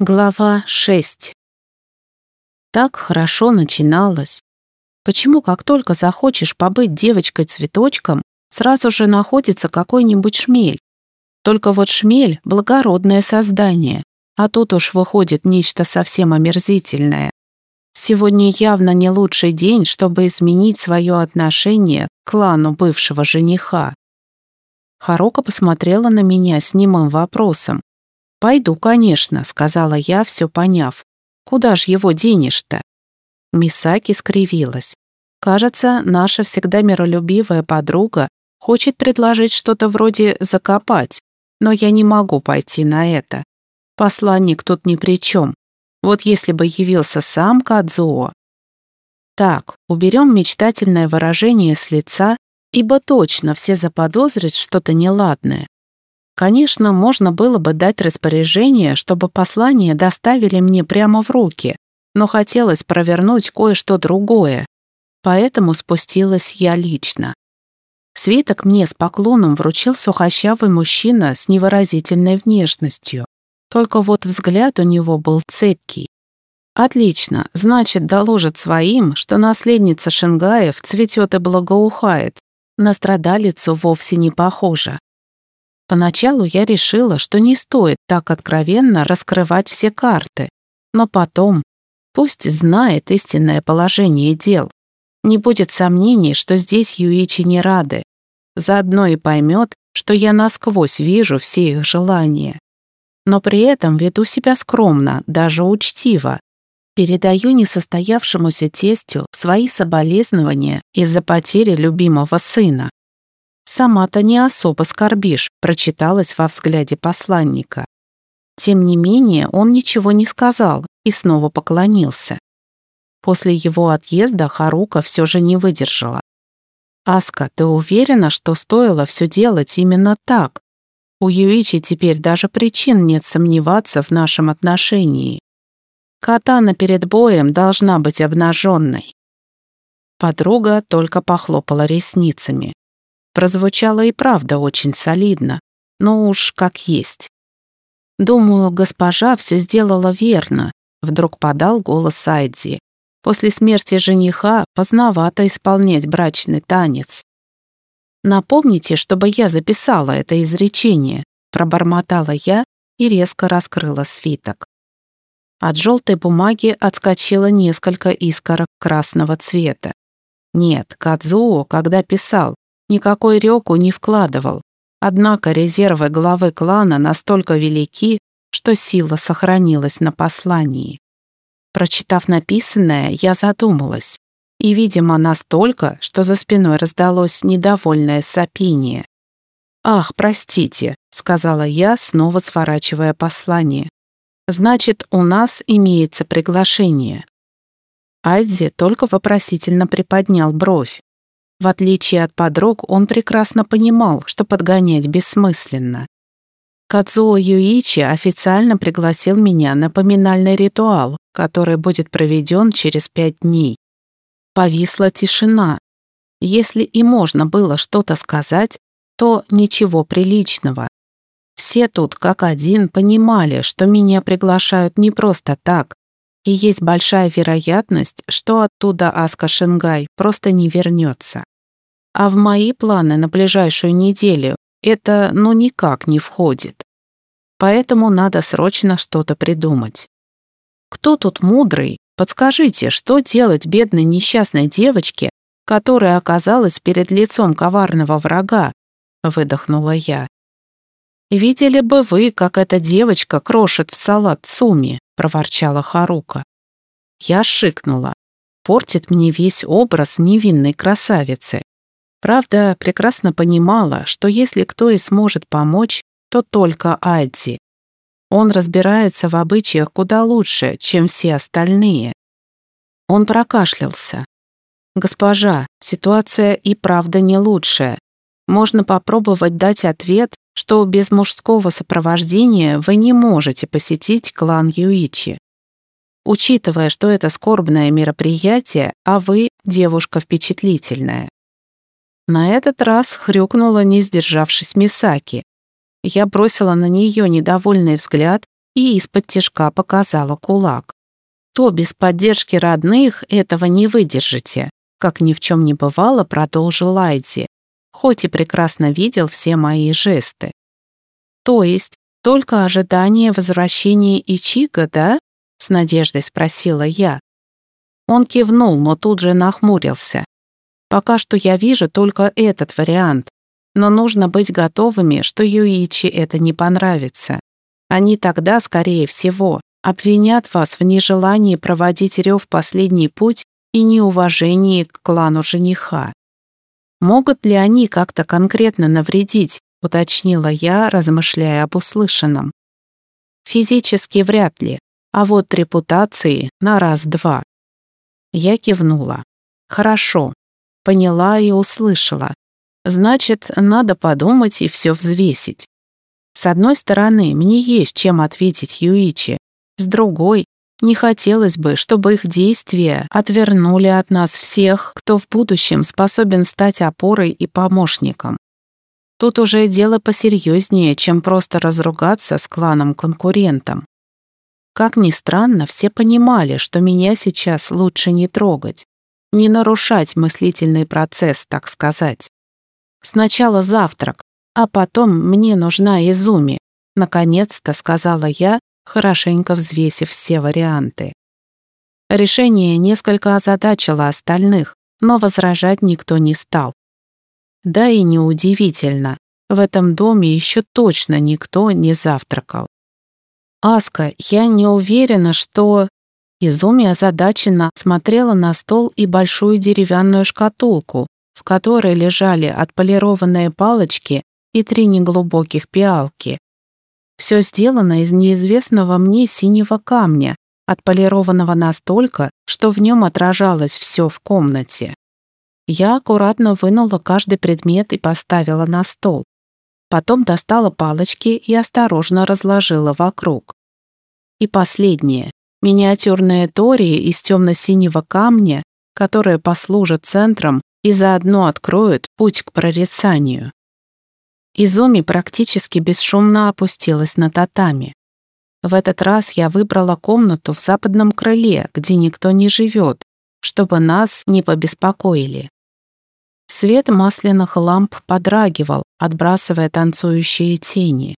Глава 6 Так хорошо начиналось. Почему, как только захочешь побыть девочкой-цветочком, сразу же находится какой-нибудь шмель? Только вот шмель — благородное создание, а тут уж выходит нечто совсем омерзительное. Сегодня явно не лучший день, чтобы изменить свое отношение к клану бывшего жениха. Харука посмотрела на меня с немым вопросом. «Пойду, конечно», — сказала я, все поняв. «Куда ж его денешь-то?» Мисаки скривилась. «Кажется, наша всегда миролюбивая подруга хочет предложить что-то вроде «закопать», но я не могу пойти на это. Посланник тут ни при чем. Вот если бы явился сам Кадзуо. Так, уберем мечтательное выражение с лица, ибо точно все заподозрят что-то неладное. Конечно, можно было бы дать распоряжение, чтобы послание доставили мне прямо в руки, но хотелось провернуть кое-что другое, поэтому спустилась я лично. Свиток мне с поклоном вручил сухощавый мужчина с невыразительной внешностью. Только вот взгляд у него был цепкий. Отлично, значит, доложит своим, что наследница Шенгаев цветет и благоухает. На страдалицу вовсе не похожа. Поначалу я решила, что не стоит так откровенно раскрывать все карты, но потом, пусть знает истинное положение дел, не будет сомнений, что здесь Юичи не рады. Заодно и поймет, что я насквозь вижу все их желания. Но при этом веду себя скромно, даже учтиво. Передаю несостоявшемуся тестю свои соболезнования из-за потери любимого сына. «Сама-то не особо скорбишь», прочиталась во взгляде посланника. Тем не менее, он ничего не сказал и снова поклонился. После его отъезда Харука все же не выдержала. «Аска, ты уверена, что стоило все делать именно так? У Юичи теперь даже причин нет сомневаться в нашем отношении. Катана перед боем должна быть обнаженной». Подруга только похлопала ресницами. Прозвучало и правда очень солидно, но уж как есть. «Думаю, госпожа все сделала верно», — вдруг подал голос Айдзи. «После смерти жениха поздновато исполнять брачный танец». «Напомните, чтобы я записала это изречение», — пробормотала я и резко раскрыла свиток. От желтой бумаги отскочило несколько искорок красного цвета. Нет, Кадзуо, когда писал, никакой рёку не вкладывал. Однако резервы главы клана настолько велики, что сила сохранилась на послании. Прочитав написанное, я задумалась. И, видимо, настолько, что за спиной раздалось недовольное сопение. «Ах, простите», — сказала я, снова сворачивая послание. «Значит, у нас имеется приглашение». Айдзи только вопросительно приподнял бровь. В отличие от подруг, он прекрасно понимал, что подгонять бессмысленно. Кадзуо Юичи официально пригласил меня на поминальный ритуал, который будет проведен через пять дней. Повисла тишина. Если и можно было что-то сказать, то ничего приличного. Все тут как один понимали, что меня приглашают не просто так, и есть большая вероятность, что оттуда Аска Шенгай просто не вернется. А в мои планы на ближайшую неделю это ну никак не входит. Поэтому надо срочно что-то придумать. Кто тут мудрый? Подскажите, что делать бедной несчастной девочке, которая оказалась перед лицом коварного врага? Выдохнула я. «Видели бы вы, как эта девочка крошит в салат суми», проворчала Харука. Я шикнула. Портит мне весь образ невинной красавицы. Правда, прекрасно понимала, что если кто и сможет помочь, то только Адди. Он разбирается в обычаях куда лучше, чем все остальные. Он прокашлялся. «Госпожа, ситуация и правда не лучшая. Можно попробовать дать ответ, что без мужского сопровождения вы не можете посетить клан Юичи. Учитывая, что это скорбное мероприятие, а вы девушка впечатлительная. На этот раз хрюкнула, не сдержавшись Мисаки. Я бросила на нее недовольный взгляд и из-под тяжка показала кулак. То без поддержки родных этого не выдержите, как ни в чем не бывало, продолжил Лайди, хоть и прекрасно видел все мои жесты. То есть только ожидание возвращения Ичига, да? С надеждой спросила я. Он кивнул, но тут же нахмурился. Пока что я вижу только этот вариант, но нужно быть готовыми, что Юичи это не понравится. Они тогда, скорее всего, обвинят вас в нежелании проводить рев последний путь и неуважении к клану жениха. Могут ли они как-то конкретно навредить, уточнила я, размышляя об услышанном. Физически вряд ли, а вот репутации на раз-два. Я кивнула. Хорошо, поняла и услышала. Значит, надо подумать и все взвесить. С одной стороны, мне есть чем ответить Юичи, с другой, не хотелось бы, чтобы их действия отвернули от нас всех, кто в будущем способен стать опорой и помощником. Тут уже дело посерьезнее, чем просто разругаться с кланом-конкурентом. Как ни странно, все понимали, что меня сейчас лучше не трогать, не нарушать мыслительный процесс, так сказать. Сначала завтрак, а потом мне нужна Изуми, наконец-то сказала я, хорошенько взвесив все варианты. Решение несколько озадачило остальных, но возражать никто не стал. Да и неудивительно, в этом доме еще точно никто не завтракал. «Аска, я не уверена, что...» Изуми озадаченно смотрела на стол и большую деревянную шкатулку, в которой лежали отполированные палочки и три неглубоких пиалки. Все сделано из неизвестного мне синего камня, отполированного настолько, что в нем отражалось все в комнате. Я аккуратно вынула каждый предмет и поставила на стол. Потом достала палочки и осторожно разложила вокруг. И последнее. Миниатюрная Тория из темно-синего камня, которая послужит центром и заодно откроет путь к прорицанию. Изоми практически бесшумно опустилась на татами. В этот раз я выбрала комнату в западном крыле, где никто не живет, чтобы нас не побеспокоили. Свет масляных ламп подрагивал, отбрасывая танцующие тени.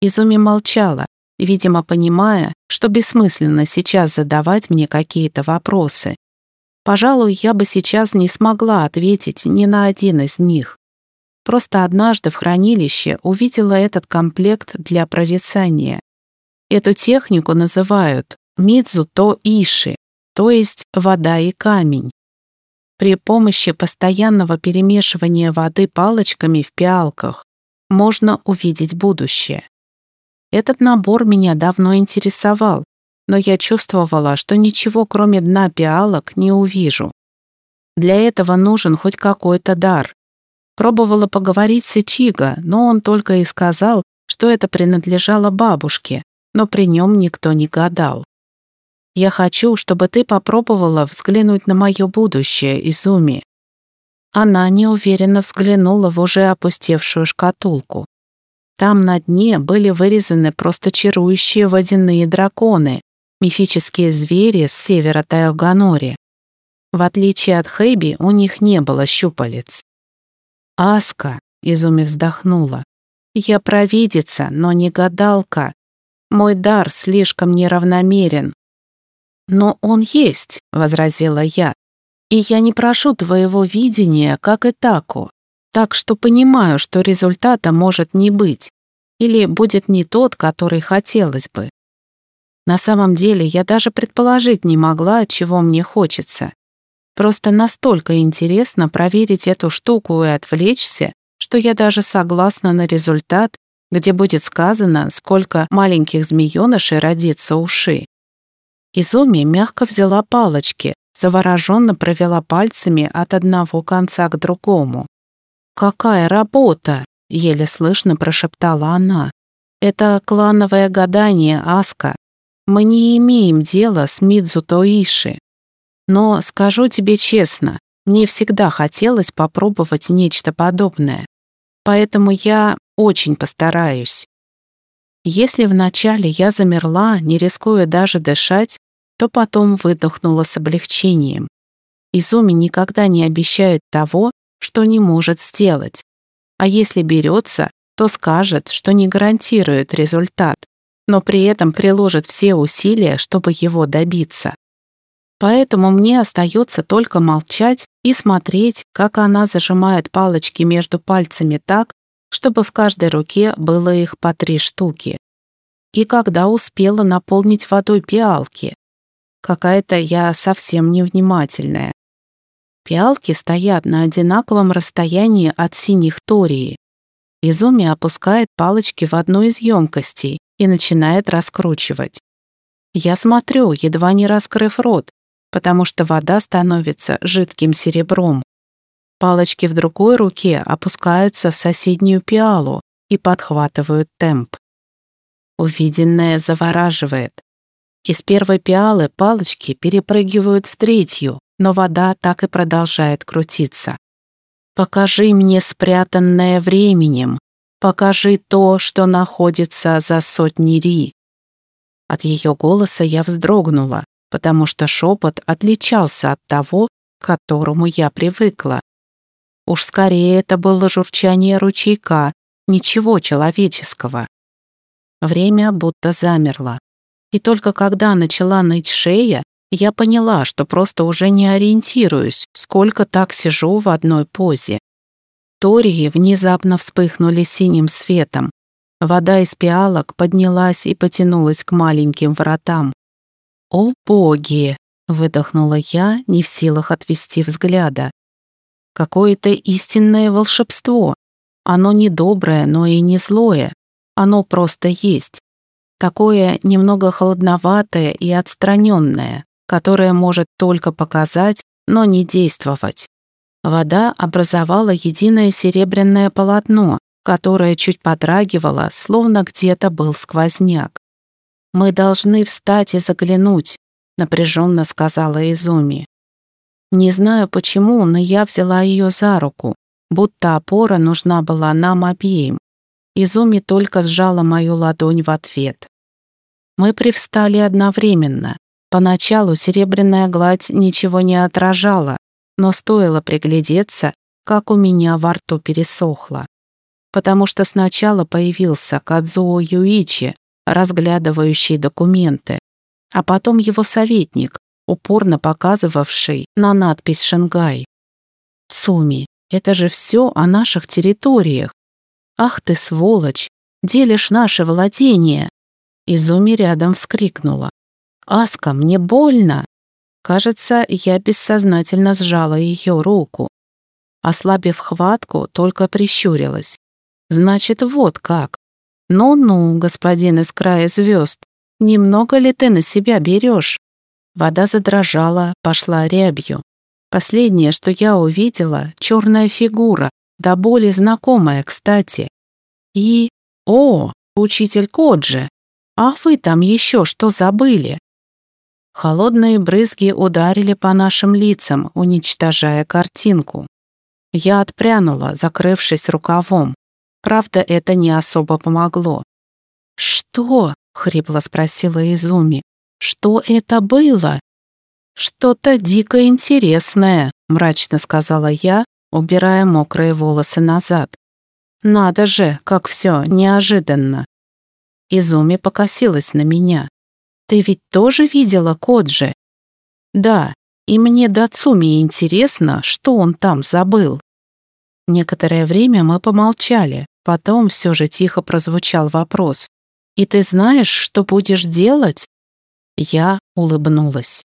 Изуми молчала, видимо, понимая, что бессмысленно сейчас задавать мне какие-то вопросы. Пожалуй, я бы сейчас не смогла ответить ни на один из них. Просто однажды в хранилище увидела этот комплект для прорицания. Эту технику называют мидзу-то-иши, то есть вода и камень. При помощи постоянного перемешивания воды палочками в пиалках можно увидеть будущее. Этот набор меня давно интересовал, но я чувствовала, что ничего кроме дна пиалок не увижу. Для этого нужен хоть какой-то дар, Пробовала поговорить с Ичиго, но он только и сказал, что это принадлежало бабушке, но при нем никто не гадал. «Я хочу, чтобы ты попробовала взглянуть на мое будущее, Изуми». Она неуверенно взглянула в уже опустевшую шкатулку. Там на дне были вырезаны просто чарующие водяные драконы, мифические звери с севера Тайоганори. В отличие от Хэйби, у них не было щупалец. «Аска», — Изуми вздохнула, — «я провидица, но не гадалка. Мой дар слишком неравномерен». «Но он есть», — возразила я, «и я не прошу твоего видения, как и таку, так что понимаю, что результата может не быть, или будет не тот, который хотелось бы. На самом деле я даже предположить не могла, чего мне хочется. Просто настолько интересно проверить эту штуку и отвлечься, что я даже согласна на результат, где будет сказано, сколько маленьких змеёнышей родится уши. Изуми мягко взяла палочки, завороженно провела пальцами от одного конца к другому. «Какая работа!» — еле слышно прошептала она. «Это клановое гадание, Аска. Мы не имеем дела с Мидзу Тоиши. Но скажу тебе честно, мне всегда хотелось попробовать нечто подобное. Поэтому я очень постараюсь. Если вначале я замерла, не рискуя даже дышать, то потом выдохнула с облегчением. Изуми никогда не обещает того, что не может сделать. А если берется, то скажет, что не гарантирует результат, но при этом приложит все усилия, чтобы его добиться. Поэтому мне остается только молчать и смотреть, как она зажимает палочки между пальцами так, чтобы в каждой руке было их по три штуки. И когда успела наполнить водой пиалки. Какая-то я совсем невнимательная. Пиалки стоят на одинаковом расстоянии от синих тории. Изуми опускает палочки в одну из емкостей и начинает раскручивать. Я смотрю, едва не раскрыв рот, потому что вода становится жидким серебром. Палочки в другой руке опускаются в соседнюю пиалу и подхватывают темп. Увиденное завораживает. Из первой пиалы палочки перепрыгивают в третью, но вода так и продолжает крутиться. «Покажи мне спрятанное временем, покажи то, что находится за сотни ри». От ее голоса я вздрогнула, потому что шепот отличался от того, к которому я привыкла. Уж скорее это было журчание ручейка, ничего человеческого. Время будто замерло. И только когда начала ныть шея, я поняла, что просто уже не ориентируюсь, сколько так сижу в одной позе. Тории внезапно вспыхнули синим светом. Вода из пиалок поднялась и потянулась к маленьким вратам. «О боги!» — выдохнула я, не в силах отвести взгляда. «Какое-то истинное волшебство. Оно не доброе, но и не злое. Оно просто есть. Такое немного холодноватое и отстраненное, которое может только показать, но не действовать. Вода образовала единое серебряное полотно, которое чуть подрагивало, словно где-то был сквозняк. «Мы должны встать и заглянуть», — напряженно сказала Изуми. Не знаю почему, но я взяла ее за руку, будто опора нужна была нам обеим. Изуми только сжала мою ладонь в ответ. Мы привстали одновременно. Поначалу серебряная гладь ничего не отражала, но стоило приглядеться, как у меня во рту пересохло. Потому что сначала появился Кадзуо Юичи, разглядывающий документы, а потом его советник, упорно показывавший на надпись «Шангай». «Цуми, это же все о наших территориях. Ах ты, сволочь, делишь наше владение!» Изуми рядом вскрикнула. «Аска, мне больно!» Кажется, я бессознательно сжала ее руку. Ослабив хватку, только прищурилась. «Значит, вот как. «Ну-ну, господин из края звезд, немного ли ты на себя берешь?» Вода задрожала, пошла рябью. Последнее, что я увидела, черная фигура, до боли знакомая, кстати. И... О, учитель Коджи! А вы там еще что забыли? Холодные брызги ударили по нашим лицам, уничтожая картинку. Я отпрянула, закрывшись рукавом. Правда, это не особо помогло. «Что?» — хрипло спросила Изуми. «Что это было?» «Что-то дико интересное», — мрачно сказала я, убирая мокрые волосы назад. «Надо же, как все неожиданно». Изуми покосилась на меня. «Ты ведь тоже видела Коджи?» «Да, и мне до Цуми интересно, что он там забыл». Некоторое время мы помолчали, потом все же тихо прозвучал вопрос. «И ты знаешь, что будешь делать?» Я улыбнулась.